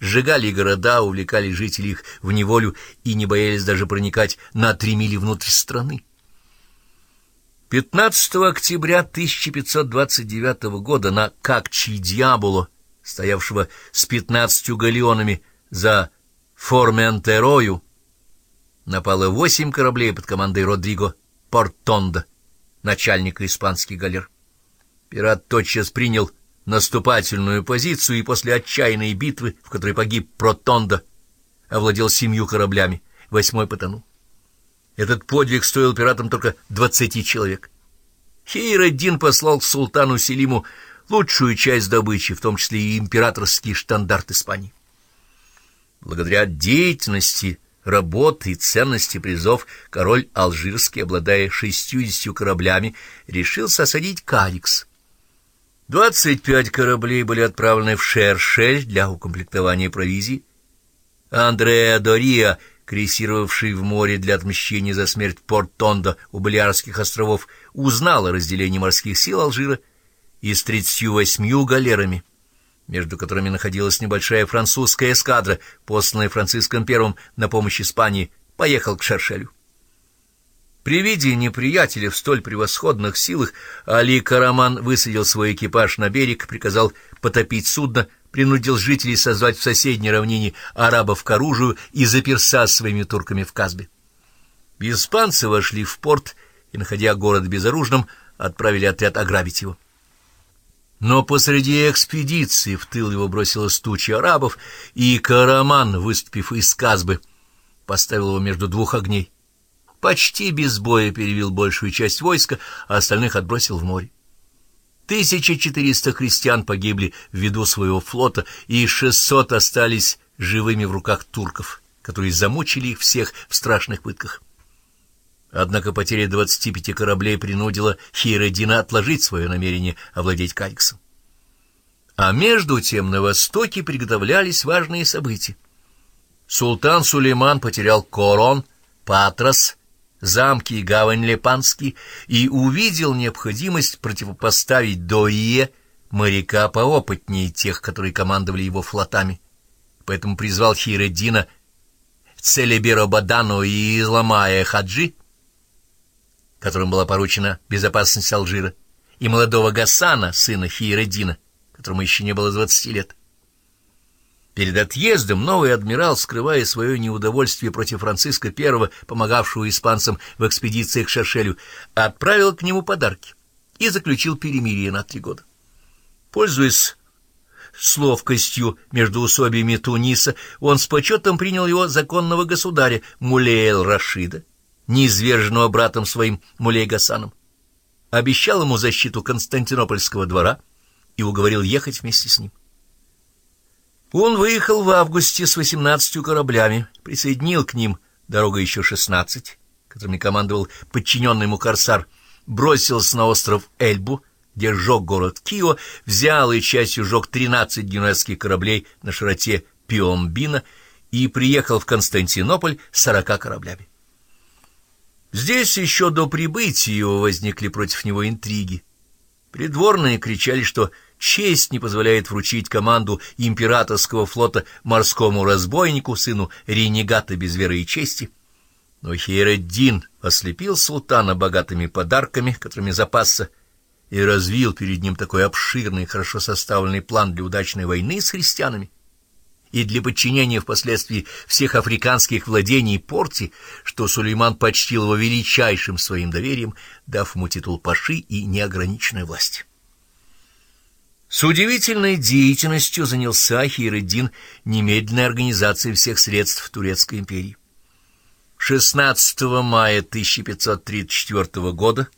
сжигали города, увлекали жителей их в неволю и не боялись даже проникать на три мили внутрь страны. 15 октября 1529 года на Какчи Дьяволо, стоявшего с пятнадцатью галеонами за Форментерою, напало восемь кораблей под командой Родриго Портондо, начальника испанских галер. Пират тотчас принял наступательную позицию и после отчаянной битвы, в которой погиб Протондо, овладел семью кораблями, восьмой потонул. Этот подвиг стоил пиратам только двадцати человек. Хейердин послал к султану Селиму лучшую часть добычи, в том числе и императорский штандарт Испании. Благодаря деятельности, работы и ценности призов король Алжирский, обладая шестьюдесятью кораблями, решил осадить Каликс. — 25 кораблей были отправлены в Шершель для укомплектования провизии. Андреа Дориа, крейсировавший в море для отмщения за смерть Порт-Тондо у Балиарских островов, узнал о разделении морских сил Алжира и с 38 галерами, между которыми находилась небольшая французская эскадра, посланная Франциском I на помощь Испании, поехал к Шершелю. При виде неприятеля в столь превосходных силах Али Караман высадил свой экипаж на берег, приказал потопить судно, принудил жителей созвать в соседней равнине арабов к оружию и заперся с своими турками в Казбе. Испанцы вошли в порт и, находя город безоружным, отправили отряд ограбить его. Но посреди экспедиции в тыл его бросилась туча арабов, и Караман, выступив из Казбы, поставил его между двух огней почти без боя перевел большую часть войска, а остальных отбросил в море. 1400 христиан погибли в виду своего флота, и 600 остались живыми в руках турков, которые замучили их всех в страшных пытках. Однако потеря 25 кораблей принудила Хейреддина отложить свое намерение овладеть Кайксом. А между тем на востоке приготовлялись важные события. Султан Сулейман потерял Корон, Патрос, замки и гавань Лепанский и увидел необходимость противопоставить Дорие моряка поопытнее тех, которые командовали его флотами. Поэтому призвал Хиреддина Целеберо Бадану и Изламая Хаджи, которым была поручена безопасность Алжира, и молодого Гасана, сына Хиреддина, которому еще не было двадцати лет. Перед отъездом новый адмирал, скрывая свое неудовольствие против Франциска I, помогавшего испанцам в экспедициях к Шершелю, отправил к нему подарки и заключил перемирие на три года. Пользуясь с ловкостью между усобиями Туниса, он с почетом принял его законного государя Мулея Рашида, неизверженного братом своим Мулей Гасаном, обещал ему защиту Константинопольского двора и уговорил ехать вместе с ним. Он выехал в августе с восемнадцатью кораблями, присоединил к ним дорога еще шестнадцать, которыми командовал подчиненный ему корсар, бросился на остров Эльбу, где сжег город Кио, взял и частью сжег тринадцать генуэзских кораблей на широте Пиомбина и приехал в Константинополь сорока кораблями. Здесь еще до прибытия его возникли против него интриги. Придворные кричали, что честь не позволяет вручить команду императорского флота морскому разбойнику, сыну ренегата без веры и чести. Но Хейреддин ослепил султана богатыми подарками, которыми запасся, и развил перед ним такой обширный, хорошо составленный план для удачной войны с христианами и для подчинения впоследствии всех африканских владений порти, что Сулейман почтил его величайшим своим доверием, дав ему титул паши и неограниченную власть. С удивительной деятельностью занялся Хейреддин немедленной организацией всех средств Турецкой империи. 16 мая 1534 года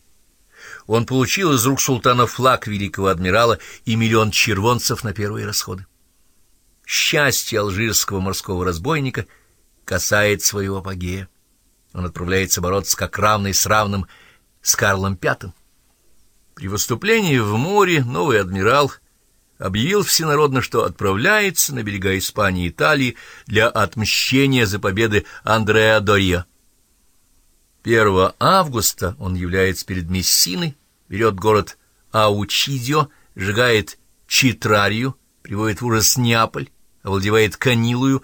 он получил из рук султана флаг великого адмирала и миллион червонцев на первые расходы. Счастье алжирского морского разбойника касает своего апогея. Он отправляется бороться как равный с равным с Карлом V. При выступлении в море новый адмирал объявил всенародно, что отправляется на берега Испании и Италии для отмщения за победы Андреа Дорья. 1 августа он является перед Мессиной, берет город Аучидио, сжигает Читрарию, приводит в ужас Неаполь, овладевает Канилую